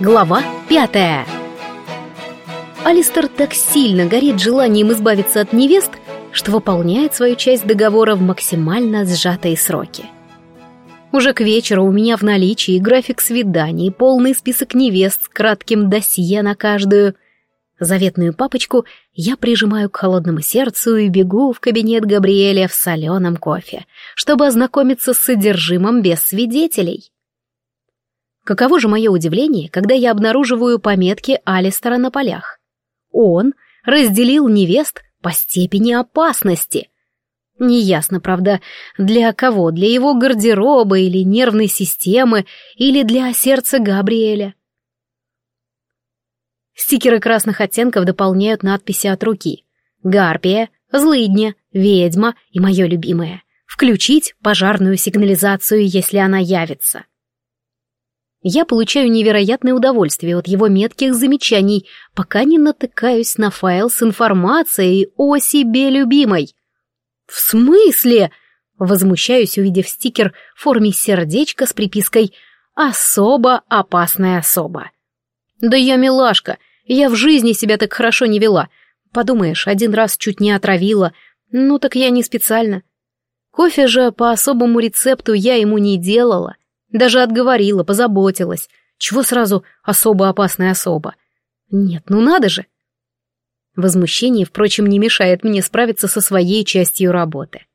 Глава пятая Алистер так сильно горит желанием избавиться от невест, что выполняет свою часть договора в максимально сжатые сроки. Уже к вечеру у меня в наличии график свиданий, полный список невест с кратким досье на каждую. Заветную папочку я прижимаю к холодному сердцу и бегу в кабинет Габриэля в соленом кофе, чтобы ознакомиться с содержимым без свидетелей. Каково же мое удивление, когда я обнаруживаю пометки Алистера на полях. Он разделил невест по степени опасности. Неясно, правда, для кого, для его гардероба или нервной системы, или для сердца Габриэля. Стикеры красных оттенков дополняют надписи от руки. Гарпия, злыдня, ведьма и мое любимое. Включить пожарную сигнализацию, если она явится. Я получаю невероятное удовольствие от его метких замечаний, пока не натыкаюсь на файл с информацией о себе любимой. «В смысле?» — возмущаюсь, увидев стикер в форме сердечка с припиской «Особо опасная особа». «Да я милашка, я в жизни себя так хорошо не вела. Подумаешь, один раз чуть не отравила. Ну так я не специально. Кофе же по особому рецепту я ему не делала». Даже отговорила, позаботилась. Чего сразу особо опасная особа? Нет, ну надо же. Возмущение, впрочем, не мешает мне справиться со своей частью работы.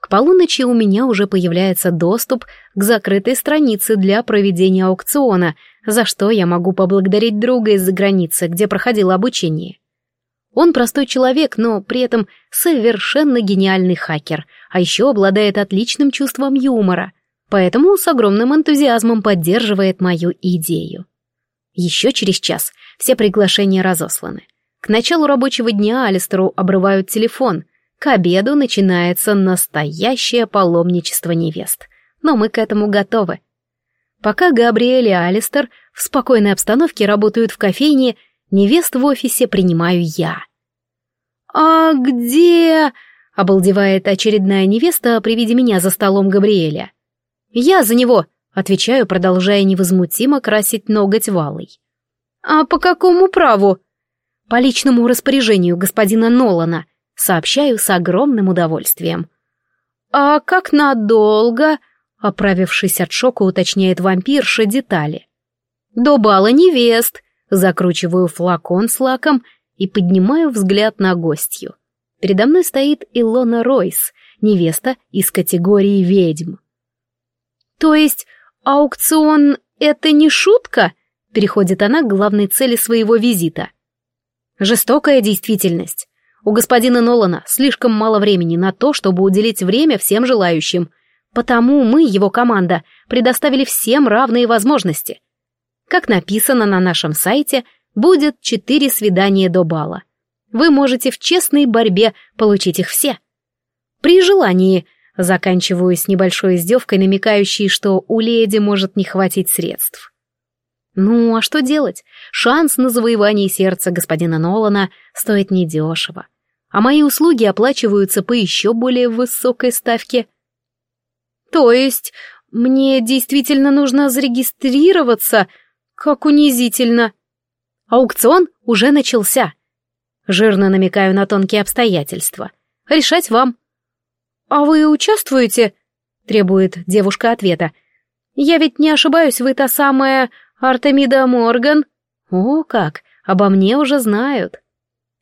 К полуночи у меня уже появляется доступ к закрытой странице для проведения аукциона, за что я могу поблагодарить друга из-за границы, где проходило обучение. Он простой человек, но при этом совершенно гениальный хакер, а еще обладает отличным чувством юмора поэтому с огромным энтузиазмом поддерживает мою идею. Еще через час все приглашения разосланы. К началу рабочего дня Алистеру обрывают телефон. К обеду начинается настоящее паломничество невест. Но мы к этому готовы. Пока Габриэль и Алистер в спокойной обстановке работают в кофейне, невест в офисе принимаю я. «А где...» — обалдевает очередная невеста при виде меня за столом Габриэля. «Я за него», — отвечаю, продолжая невозмутимо красить ноготь валой. «А по какому праву?» «По личному распоряжению господина Нолана», — сообщаю с огромным удовольствием. «А как надолго?» — оправившись от шока, уточняет вампирша детали. «До бала невест», — закручиваю флакон с лаком и поднимаю взгляд на гостью. Передо мной стоит Илона Ройс, невеста из категории ведьм. «То есть аукцион — это не шутка?» — переходит она к главной цели своего визита. «Жестокая действительность. У господина Нолана слишком мало времени на то, чтобы уделить время всем желающим. Потому мы, его команда, предоставили всем равные возможности. Как написано на нашем сайте, будет четыре свидания до бала. Вы можете в честной борьбе получить их все. При желании — Заканчиваю с небольшой издевкой, намекающей, что у леди может не хватить средств. Ну, а что делать? Шанс на завоевание сердца господина Нолана стоит недешево. А мои услуги оплачиваются по еще более высокой ставке. То есть, мне действительно нужно зарегистрироваться? Как унизительно. Аукцион уже начался. Жирно намекаю на тонкие обстоятельства. Решать вам. «А вы участвуете?» — требует девушка ответа. «Я ведь не ошибаюсь, вы та самая Артемида Морган?» «О, как! Обо мне уже знают!»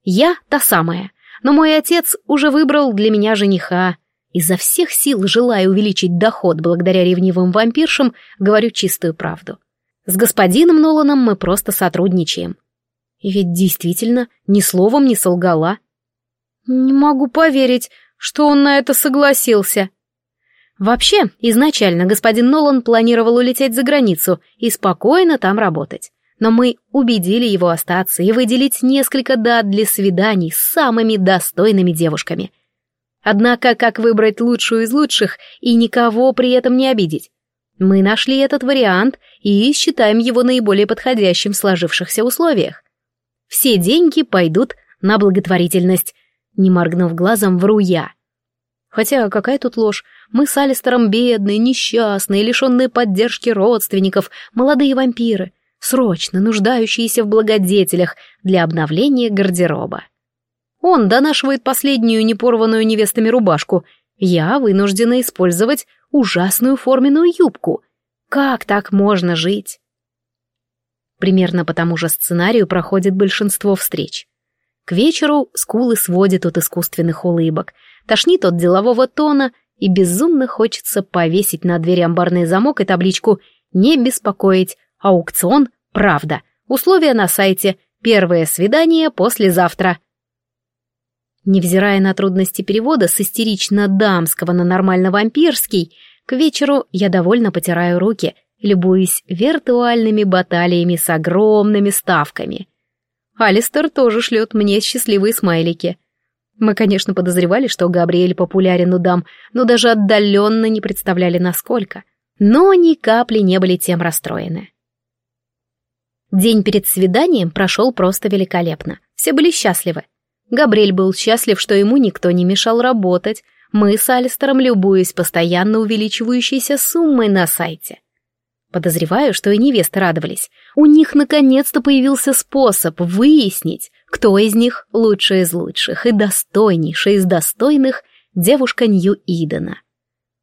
«Я та самая, но мой отец уже выбрал для меня жениха. Изо всех сил, желая увеличить доход благодаря ревнивым вампиршам, говорю чистую правду. С господином Ноланом мы просто сотрудничаем. И ведь действительно ни словом не солгала. «Не могу поверить, что он на это согласился. Вообще, изначально господин Нолан планировал улететь за границу и спокойно там работать. Но мы убедили его остаться и выделить несколько дат для свиданий с самыми достойными девушками. Однако, как выбрать лучшую из лучших и никого при этом не обидеть? Мы нашли этот вариант и считаем его наиболее подходящим в сложившихся условиях. Все деньги пойдут на благотворительность, не моргнув глазом, вру я. Хотя какая тут ложь? Мы с Алистером бедные, несчастные, лишенные поддержки родственников, молодые вампиры. срочно нуждающиеся в благодетелях для обновления гардероба. Он донашивает последнюю непорванную невестами рубашку. Я вынуждена использовать ужасную форменную юбку. Как так можно жить? Примерно по тому же сценарию проходит большинство встреч. К вечеру скулы сводит от искусственных улыбок, тошнит от делового тона и безумно хочется повесить на двери амбарный замок и табличку «Не беспокоить, аукцион, правда, условия на сайте, первое свидание послезавтра». Невзирая на трудности перевода с истерично-дамского на нормально-вампирский, к вечеру я довольно потираю руки, любуясь виртуальными баталиями с огромными ставками. Алистер тоже шлет мне счастливые смайлики. Мы, конечно, подозревали, что Габриэль популярен у дам, но даже отдаленно не представляли, насколько. Но ни капли не были тем расстроены. День перед свиданием прошел просто великолепно. Все были счастливы. Габриэль был счастлив, что ему никто не мешал работать. Мы с Алистером любуясь постоянно увеличивающейся суммой на сайте. Подозреваю, что и невесты радовались. У них наконец-то появился способ выяснить, кто из них лучший из лучших и достойнейший из достойных девушка Нью-Идена.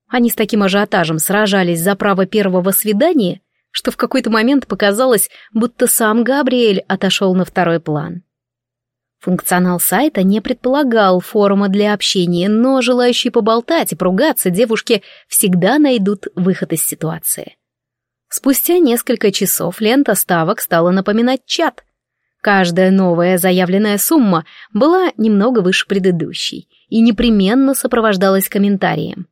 Они с таким ажиотажем сражались за право первого свидания, что в какой-то момент показалось, будто сам Габриэль отошел на второй план. Функционал сайта не предполагал форума для общения, но желающие поболтать и поругаться девушки всегда найдут выход из ситуации. Спустя несколько часов лента ставок стала напоминать чат. Каждая новая заявленная сумма была немного выше предыдущей и непременно сопровождалась комментарием.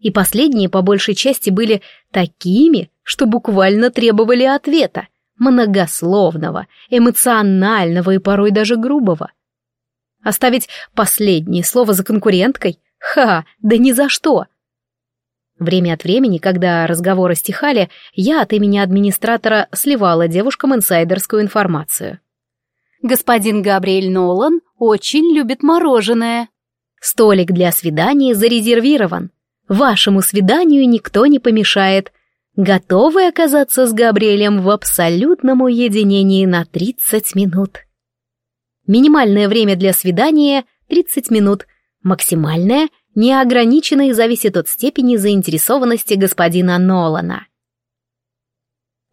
И последние по большей части были такими, что буквально требовали ответа многословного, эмоционального и порой даже грубого. Оставить последнее слово за конкуренткой? Ха, да ни за что! Время от времени, когда разговоры стихали, я от имени администратора сливала девушкам инсайдерскую информацию. «Господин Габриэль Нолан очень любит мороженое. Столик для свидания зарезервирован. Вашему свиданию никто не помешает готовы оказаться с Габриэлем в абсолютном уединении на 30 минут. Минимальное время для свидания — 30 минут, максимальное — неограничено и зависит от степени заинтересованности господина Нолана.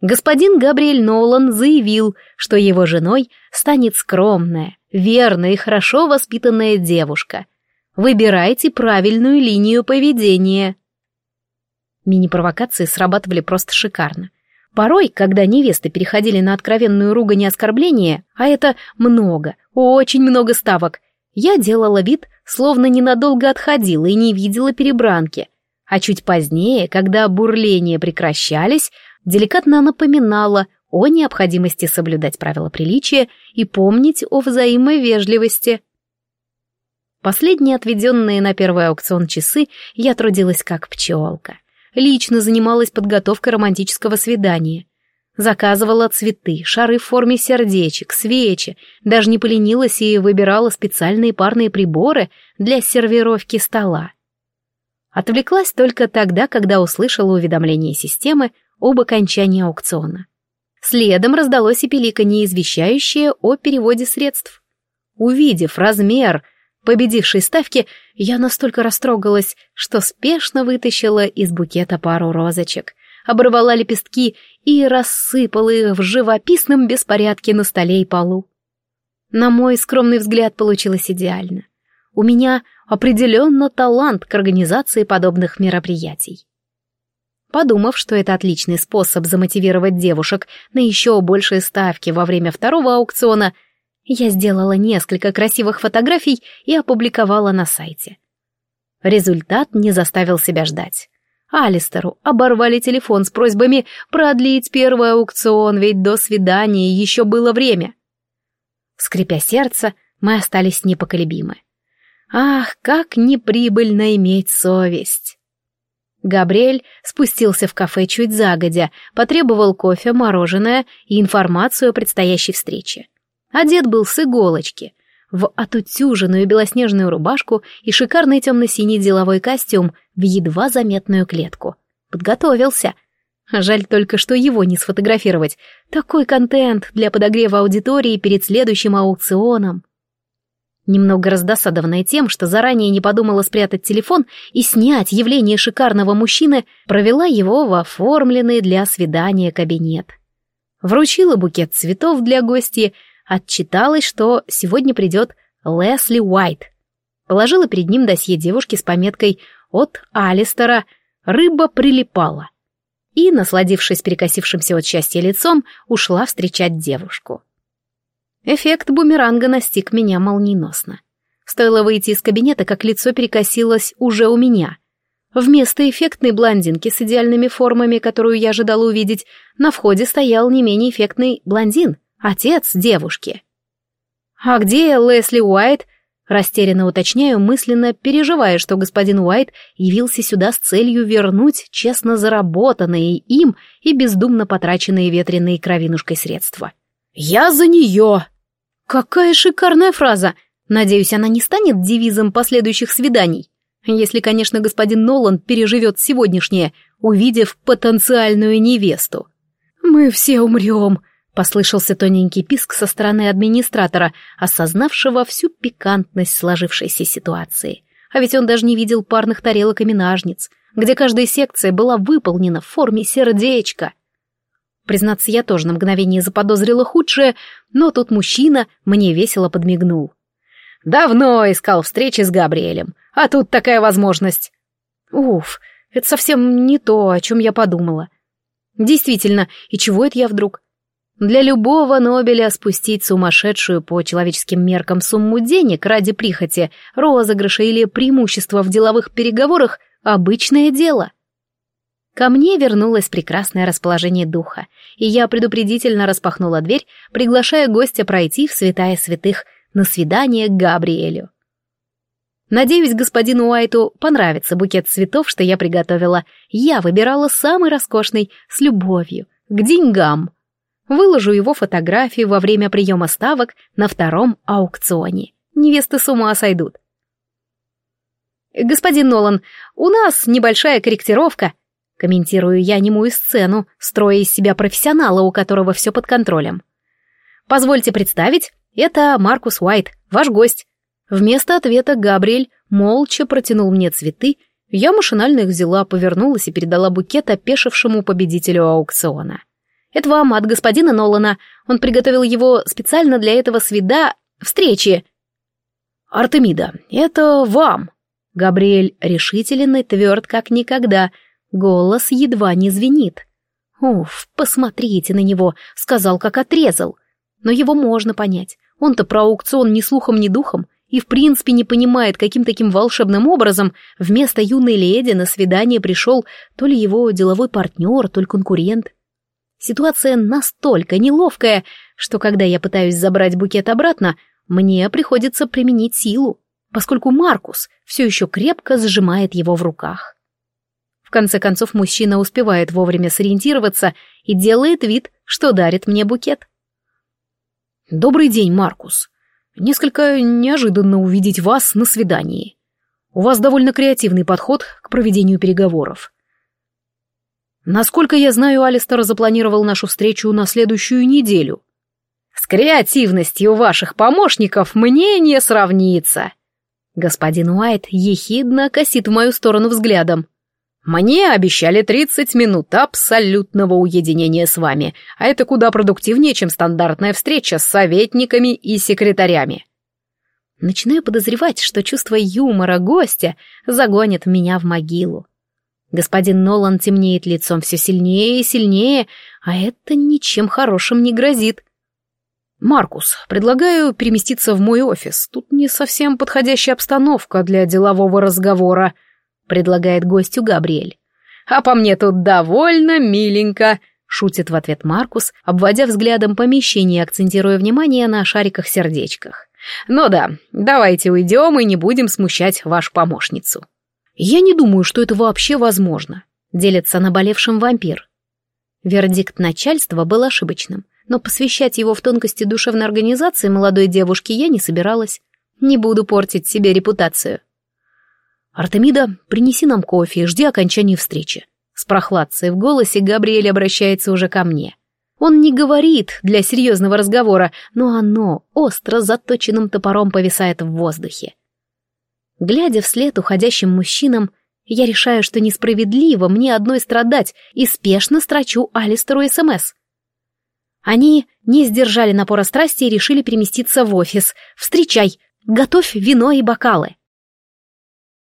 Господин Габриэль Нолан заявил, что его женой станет скромная, верная и хорошо воспитанная девушка. Выбирайте правильную линию поведения. Мини-провокации срабатывали просто шикарно. Порой, когда невесты переходили на откровенную ругань и оскорбление, а это много, очень много ставок, я делала вид, словно ненадолго отходила и не видела перебранки. А чуть позднее, когда бурления прекращались, деликатно напоминала о необходимости соблюдать правила приличия и помнить о взаимной вежливости. Последние отведенные на первый аукцион часы я трудилась как пчелка лично занималась подготовкой романтического свидания. Заказывала цветы, шары в форме сердечек, свечи, даже не поленилась и выбирала специальные парные приборы для сервировки стола. Отвлеклась только тогда, когда услышала уведомление системы об окончании аукциона. Следом раздалось и пиликанье, извещающее о переводе средств. Увидев размер победившей ставки, я настолько растрогалась, что спешно вытащила из букета пару розочек, оборвала лепестки и рассыпала их в живописном беспорядке на столе и полу. На мой скромный взгляд получилось идеально. У меня определенно талант к организации подобных мероприятий. Подумав, что это отличный способ замотивировать девушек на еще большие ставки во время второго аукциона, я сделала несколько красивых фотографий и опубликовала на сайте. Результат не заставил себя ждать. Алистеру оборвали телефон с просьбами продлить первый аукцион, ведь до свидания еще было время. Скрипя сердце, мы остались непоколебимы. Ах, как неприбыльно иметь совесть! Габриэль спустился в кафе чуть загодя, потребовал кофе, мороженое и информацию о предстоящей встрече. Одет был с иголочки, в отутюженную белоснежную рубашку и шикарный темно-синий деловой костюм в едва заметную клетку. Подготовился. Жаль только, что его не сфотографировать. Такой контент для подогрева аудитории перед следующим аукционом. Немного раздосадованная тем, что заранее не подумала спрятать телефон и снять явление шикарного мужчины, провела его в оформленный для свидания кабинет. Вручила букет цветов для гостей, отчиталась, что сегодня придет Лесли Уайт. Положила перед ним досье девушки с пометкой «От Алистера. Рыба прилипала». И, насладившись перекосившимся от счастья лицом, ушла встречать девушку. Эффект бумеранга настиг меня молниеносно. Стоило выйти из кабинета, как лицо перекосилось уже у меня. Вместо эффектной блондинки с идеальными формами, которую я ожидала увидеть, на входе стоял не менее эффектный блондин, отец девушки. «А где Лесли Уайт?» Растерянно уточняю, мысленно переживая, что господин Уайт явился сюда с целью вернуть честно заработанные им и бездумно потраченные ветреной кровинушкой средства. «Я за нее!» Какая шикарная фраза! Надеюсь, она не станет девизом последующих свиданий. Если, конечно, господин Нолан переживет сегодняшнее, увидев потенциальную невесту. «Мы все умрем», — послышался тоненький писк со стороны администратора, осознавшего всю пикантность сложившейся ситуации. А ведь он даже не видел парных тарелок и минажниц, где каждая секция была выполнена в форме сердечка. Признаться, я тоже на мгновение заподозрила худшее, но тут мужчина мне весело подмигнул. «Давно искал встречи с Габриэлем, а тут такая возможность». Уф, это совсем не то, о чем я подумала. Действительно, и чего это я вдруг? Для любого Нобеля спустить сумасшедшую по человеческим меркам сумму денег ради прихоти, розыгрыша или преимущества в деловых переговорах — обычное дело. Ко мне вернулось прекрасное расположение духа, и я предупредительно распахнула дверь, приглашая гостя пройти в святая святых на свидание к Габриэлю. Надеюсь, господину Уайту понравится букет цветов, что я приготовила. Я выбирала самый роскошный, с любовью, к деньгам. Выложу его фотографии во время приема ставок на втором аукционе. Невесты с ума сойдут. «Господин Нолан, у нас небольшая корректировка», Комментирую я немую сцену, строя из себя профессионала, у которого все под контролем. Позвольте представить, это Маркус Уайт, ваш гость. Вместо ответа Габриэль молча протянул мне цветы, я машинально их взяла, повернулась и передала букет опешившему победителю аукциона. Это вам от господина Нолана. Он приготовил его специально для этого свида... встречи. Артемида, это вам. Габриэль решителен и тверд, как никогда — Голос едва не звенит. Уф, посмотрите на него, сказал, как отрезал. Но его можно понять. Он-то про аукцион ни слухом, ни духом, и в принципе не понимает, каким таким волшебным образом вместо юной леди на свидание пришел то ли его деловой партнер, то ли конкурент. Ситуация настолько неловкая, что когда я пытаюсь забрать букет обратно, мне приходится применить силу, поскольку Маркус все еще крепко сжимает его в руках. В конце концов, мужчина успевает вовремя сориентироваться и делает вид, что дарит мне букет. «Добрый день, Маркус. Несколько неожиданно увидеть вас на свидании. У вас довольно креативный подход к проведению переговоров. Насколько я знаю, Алистер запланировал нашу встречу на следующую неделю. С креативностью ваших помощников мне не сравнится. Господин Уайт ехидно косит в мою сторону взглядом. Мне обещали 30 минут абсолютного уединения с вами, а это куда продуктивнее, чем стандартная встреча с советниками и секретарями. Начинаю подозревать, что чувство юмора гостя загонит меня в могилу. Господин Нолан темнеет лицом все сильнее и сильнее, а это ничем хорошим не грозит. «Маркус, предлагаю переместиться в мой офис. Тут не совсем подходящая обстановка для делового разговора», предлагает гостю Габриэль. «А по мне тут довольно миленько», — шутит в ответ Маркус, обводя взглядом помещение и акцентируя внимание на шариках-сердечках. «Ну да, давайте уйдем и не будем смущать вашу помощницу». «Я не думаю, что это вообще возможно», — делится наболевшим вампир. Вердикт начальства был ошибочным, но посвящать его в тонкости душевной организации молодой девушки я не собиралась. Не буду портить себе репутацию. «Артемида, принеси нам кофе и жди окончания встречи», — С прохладцей в голосе Габриэль обращается уже ко мне. Он не говорит для серьезного разговора, но оно остро заточенным топором повисает в воздухе. Глядя вслед уходящим мужчинам, я решаю, что несправедливо мне одной страдать и спешно строчу Алистеру СМС. Они не сдержали напора страсти и решили переместиться в офис. «Встречай! Готовь вино и бокалы!»